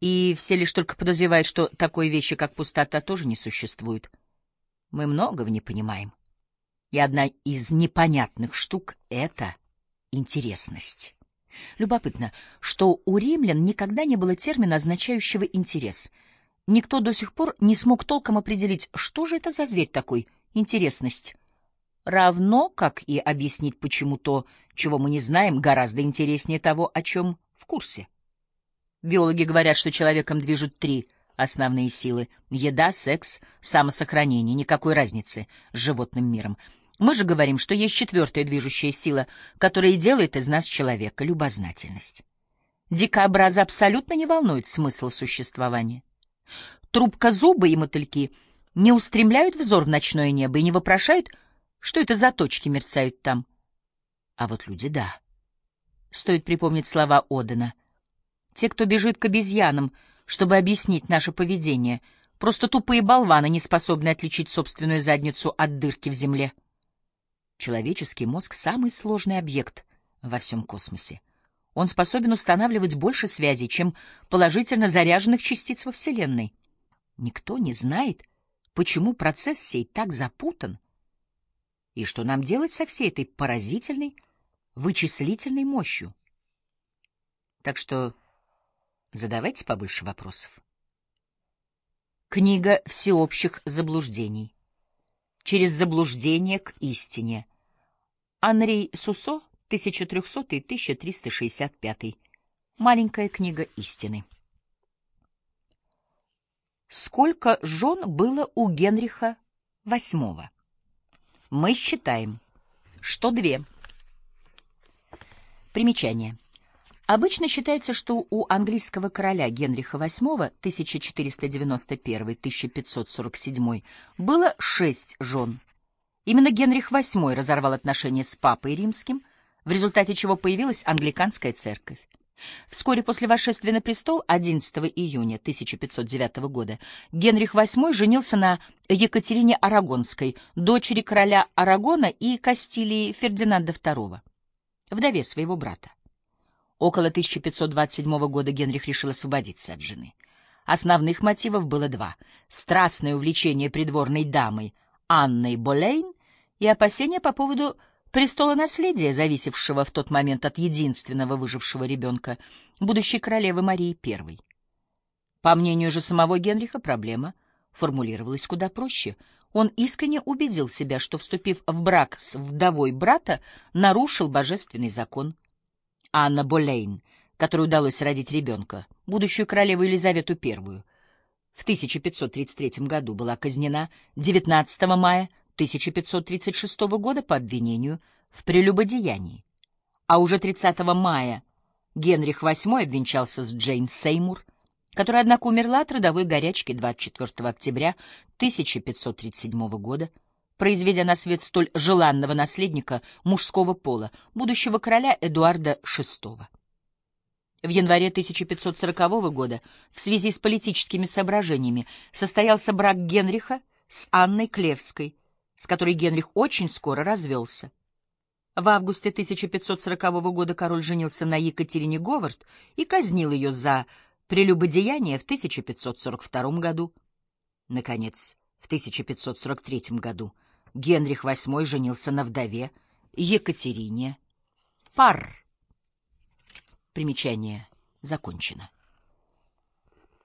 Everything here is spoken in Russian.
и все лишь только подозревают, что такой вещи, как пустота, тоже не существует. Мы многого не понимаем. И одна из непонятных штук — это интересность. Любопытно, что у римлян никогда не было термина, означающего интерес. Никто до сих пор не смог толком определить, что же это за зверь такой — интересность. Равно, как и объяснить, почему то, чего мы не знаем, гораздо интереснее того, о чем в курсе. Биологи говорят, что человеком движут три основные силы — еда, секс, самосохранение, никакой разницы с животным миром. Мы же говорим, что есть четвертая движущая сила, которая делает из нас человека — любознательность. Дикообраза абсолютно не волнует смысл существования. Трубка зубы и мотыльки не устремляют взор в ночное небо и не вопрошают, что это за точки мерцают там. А вот люди — да. Стоит припомнить слова Одена — те, кто бежит к обезьянам, чтобы объяснить наше поведение, просто тупые болваны, не способные отличить собственную задницу от дырки в земле. Человеческий мозг — самый сложный объект во всем космосе. Он способен устанавливать больше связей, чем положительно заряженных частиц во Вселенной. Никто не знает, почему процесс сей так запутан, и что нам делать со всей этой поразительной вычислительной мощью. Так что Задавайте побольше вопросов. Книга всеобщих заблуждений. Через заблуждение к истине. Анри Сусо, 1300-1365. Маленькая книга истины. Сколько жен было у Генриха VIII? Мы считаем, что две. Примечание. Обычно считается, что у английского короля Генриха VIII 1491-1547 было шесть жен. Именно Генрих VIII разорвал отношения с папой римским, в результате чего появилась англиканская церковь. Вскоре после восшествия на престол 11 июня 1509 года Генрих VIII женился на Екатерине Арагонской, дочери короля Арагона и Кастилии Фердинанда II, вдове своего брата. Около 1527 года Генрих решил освободиться от жены. Основных мотивов было два — страстное увлечение придворной дамой Анной Болейн и опасения по поводу престола наследия, зависевшего в тот момент от единственного выжившего ребенка, будущей королевы Марии I. По мнению же самого Генриха, проблема формулировалась куда проще. Он искренне убедил себя, что, вступив в брак с вдовой брата, нарушил божественный закон — Анна Болейн, которой удалось родить ребенка, будущую королеву Елизавету I, в 1533 году была казнена 19 мая 1536 года по обвинению в прелюбодеянии. А уже 30 мая Генрих VIII обвенчался с Джейн Сеймур, которая, однако, умерла от родовой горячки 24 октября 1537 года, произведя на свет столь желанного наследника мужского пола, будущего короля Эдуарда VI. В январе 1540 года в связи с политическими соображениями состоялся брак Генриха с Анной Клевской, с которой Генрих очень скоро развелся. В августе 1540 года король женился на Екатерине Говард и казнил ее за прелюбодеяние в 1542 году. Наконец, в 1543 году Генрих VIII женился на вдове Екатерине Пар. Примечание закончено.